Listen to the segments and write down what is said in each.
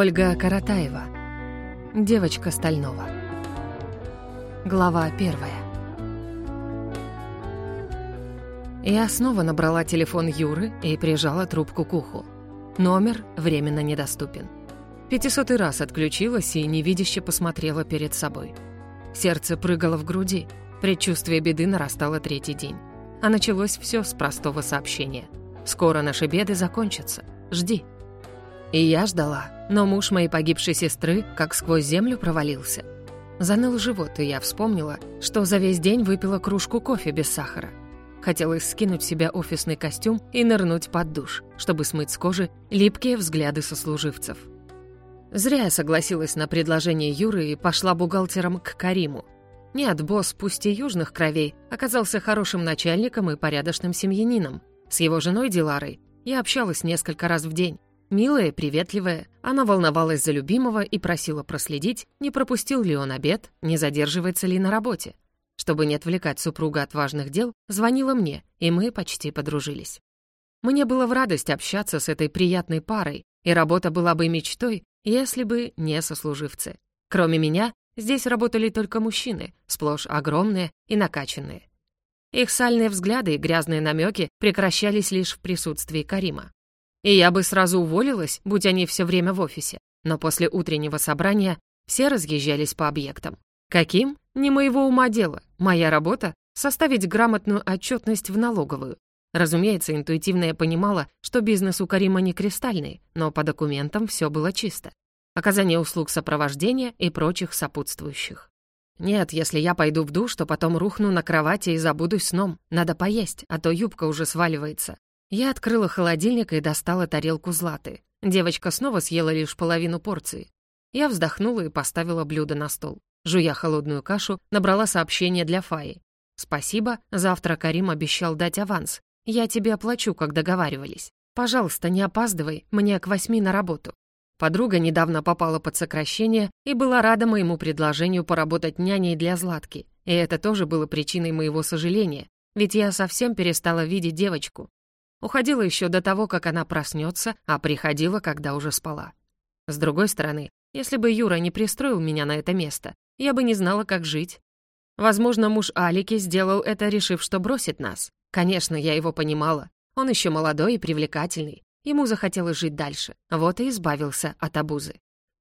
Ольга Каратаева. Девочка Стального. Глава первая. Я снова набрала телефон Юры и прижала трубку к уху. Номер временно недоступен. Пятисотый раз отключилась и невидяще посмотрела перед собой. Сердце прыгало в груди, предчувствие беды нарастало третий день. А началось все с простого сообщения. «Скоро наши беды закончатся. Жди». И я ждала, но муж моей погибшей сестры как сквозь землю провалился. Заныл живот, и я вспомнила, что за весь день выпила кружку кофе без сахара. Хотелось скинуть себя офисный костюм и нырнуть под душ, чтобы смыть с кожи липкие взгляды сослуживцев. Зря я согласилась на предложение Юры и пошла бухгалтером к Кариму. Нет, босс, пусть и южных кровей, оказался хорошим начальником и порядочным семьянином. С его женой Диларой я общалась несколько раз в день. Милая, приветливая, она волновалась за любимого и просила проследить, не пропустил ли он обед, не задерживается ли на работе. Чтобы не отвлекать супруга от важных дел, звонила мне, и мы почти подружились. Мне было в радость общаться с этой приятной парой, и работа была бы мечтой, если бы не сослуживцы. Кроме меня, здесь работали только мужчины, сплошь огромные и накачанные. Их сальные взгляды и грязные намеки прекращались лишь в присутствии Карима. И я бы сразу уволилась, будь они все время в офисе. Но после утреннего собрания все разъезжались по объектам. Каким? Не моего ума дело. Моя работа — составить грамотную отчетность в налоговую. Разумеется, интуитивно я понимала, что бизнес у Карима не кристальный, но по документам все было чисто. Оказание услуг сопровождения и прочих сопутствующих. Нет, если я пойду в душ, то потом рухну на кровати и забудусь сном. Надо поесть, а то юбка уже сваливается. Я открыла холодильник и достала тарелку златы. Девочка снова съела лишь половину порции. Я вздохнула и поставила блюдо на стол. Жуя холодную кашу, набрала сообщение для Фаи. «Спасибо, завтра Карим обещал дать аванс. Я тебе оплачу, как договаривались. Пожалуйста, не опаздывай, мне к восьми на работу». Подруга недавно попала под сокращение и была рада моему предложению поработать няней для Златки. И это тоже было причиной моего сожаления, ведь я совсем перестала видеть девочку. Уходила еще до того, как она проснется, а приходила, когда уже спала. С другой стороны, если бы Юра не пристроил меня на это место, я бы не знала, как жить. Возможно, муж Алики сделал это, решив, что бросит нас. Конечно, я его понимала. Он еще молодой и привлекательный. Ему захотелось жить дальше. Вот и избавился от обузы.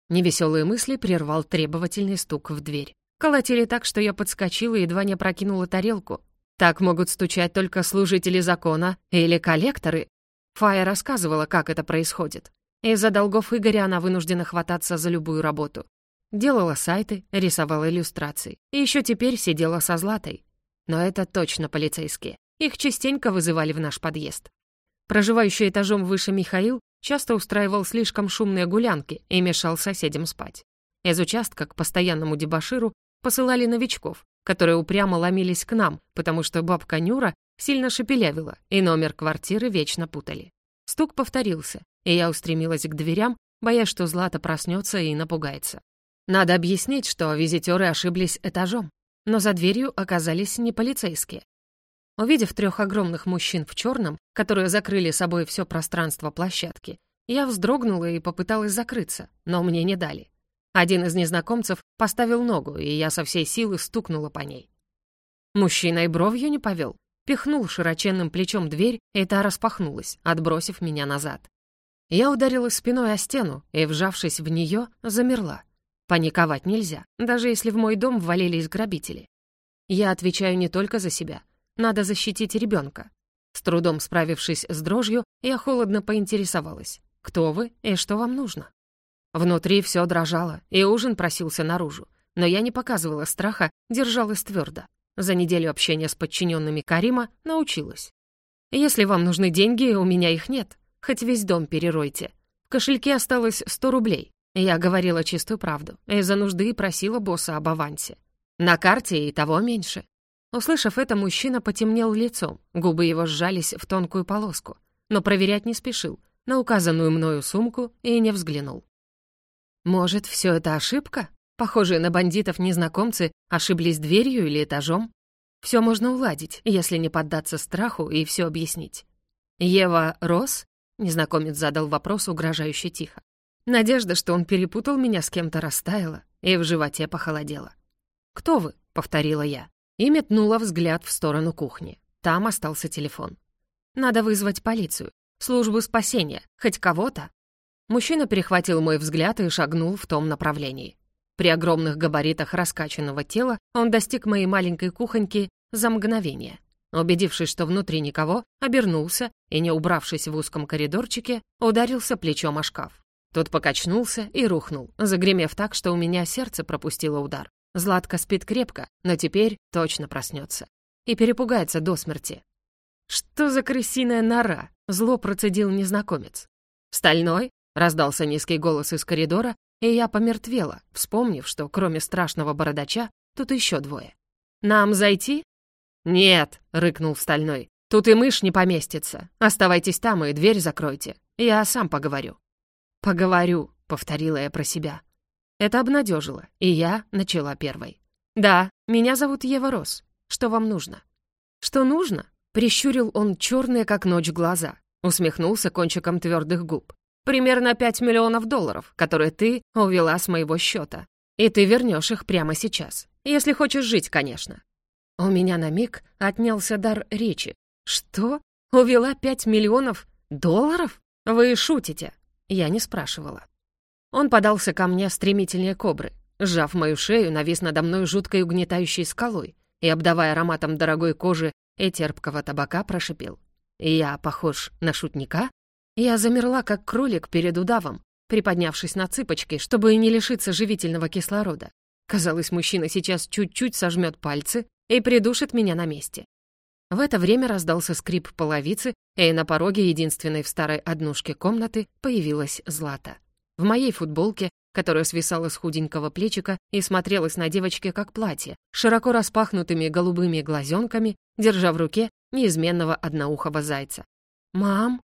Невеселые мысли прервал требовательный стук в дверь. Колотили так, что я подскочила и едва не прокинула тарелку. Так могут стучать только служители закона или коллекторы. Фая рассказывала, как это происходит. Из-за долгов Игоря она вынуждена хвататься за любую работу. Делала сайты, рисовала иллюстрации. И еще теперь сидела со Златой. Но это точно полицейские. Их частенько вызывали в наш подъезд. Проживающий этажом выше Михаил часто устраивал слишком шумные гулянки и мешал соседям спать. Из участка к постоянному дебоширу посылали новичков, которые упрямо ломились к нам, потому что бабка Нюра сильно шепелявила, и номер квартиры вечно путали. Стук повторился, и я устремилась к дверям, боясь, что Злата проснется и напугается. Надо объяснить, что визитеры ошиблись этажом, но за дверью оказались не полицейские. Увидев трех огромных мужчин в черном, которые закрыли собой все пространство площадки, я вздрогнула и попыталась закрыться, но мне не дали. Один из незнакомцев поставил ногу, и я со всей силы стукнула по ней. Мужчина и бровью не повел. Пихнул широченным плечом дверь, и та распахнулась, отбросив меня назад. Я ударилась спиной о стену и, вжавшись в нее, замерла. Паниковать нельзя, даже если в мой дом ввалились грабители. Я отвечаю не только за себя. Надо защитить ребенка. С трудом справившись с дрожью, я холодно поинтересовалась. «Кто вы и что вам нужно?» Внутри все дрожало, и ужин просился наружу. Но я не показывала страха, держалась твердо. За неделю общения с подчиненными Карима научилась. «Если вам нужны деньги, у меня их нет. Хоть весь дом переройте. В кошельке осталось 100 рублей. Я говорила чистую правду. Из-за нужды просила босса об авансе. На карте и того меньше. Услышав это, мужчина потемнел лицом, губы его сжались в тонкую полоску, но проверять не спешил, на указанную мною сумку и не взглянул. Может, все это ошибка? Похожие на бандитов незнакомцы ошиблись дверью или этажом? Все можно уладить, если не поддаться страху и все объяснить. «Ева Рос?» — незнакомец задал вопрос угрожающе тихо. Надежда, что он перепутал меня с кем-то, растаяла, и в животе похолодело. «Кто вы?» — повторила я. И метнула взгляд в сторону кухни. Там остался телефон. «Надо вызвать полицию. Службу спасения. Хоть кого-то». Мужчина перехватил мой взгляд и шагнул в том направлении. При огромных габаритах раскачанного тела он достиг моей маленькой кухоньки за мгновение. Убедившись, что внутри никого, обернулся и, не убравшись в узком коридорчике, ударился плечом о шкаф. Тот покачнулся и рухнул, загремев так, что у меня сердце пропустило удар. Златка спит крепко, но теперь точно проснется. И перепугается до смерти. «Что за крысиная нора?» — зло процедил незнакомец. «Стальной?» — раздался низкий голос из коридора, и я помертвела, вспомнив, что кроме страшного бородача тут еще двое. «Нам зайти?» «Нет», — рыкнул Стальной. «Тут и мышь не поместится. Оставайтесь там и дверь закройте. Я сам поговорю». «Поговорю», — повторила я про себя. Это обнадежило, и я начала первой. «Да, меня зовут Ева Рос. Что вам нужно?» «Что нужно?» — прищурил он черные, как ночь, глаза. Усмехнулся кончиком твердых губ. «Примерно пять миллионов долларов, которые ты увела с моего счета. И ты вернешь их прямо сейчас. Если хочешь жить, конечно». У меня на миг отнялся дар речи. «Что? Увела пять миллионов долларов? Вы шутите?» Я не спрашивала. Он подался ко мне стремительнее кобры, сжав мою шею, навис надо мной жуткой угнетающей скалой и, обдавая ароматом дорогой кожи и терпкого табака, прошипел. «Я похож на шутника?» Я замерла, как кролик перед удавом, приподнявшись на цыпочки, чтобы не лишиться живительного кислорода. Казалось, мужчина сейчас чуть-чуть сожмет пальцы и придушит меня на месте. В это время раздался скрип половицы, и на пороге единственной в старой однушке комнаты появилась Злата. В моей футболке, которая свисала с худенького плечика и смотрелась на девочке как платье, широко распахнутыми голубыми глазенками, держа в руке неизменного одноухого зайца. «Мам!»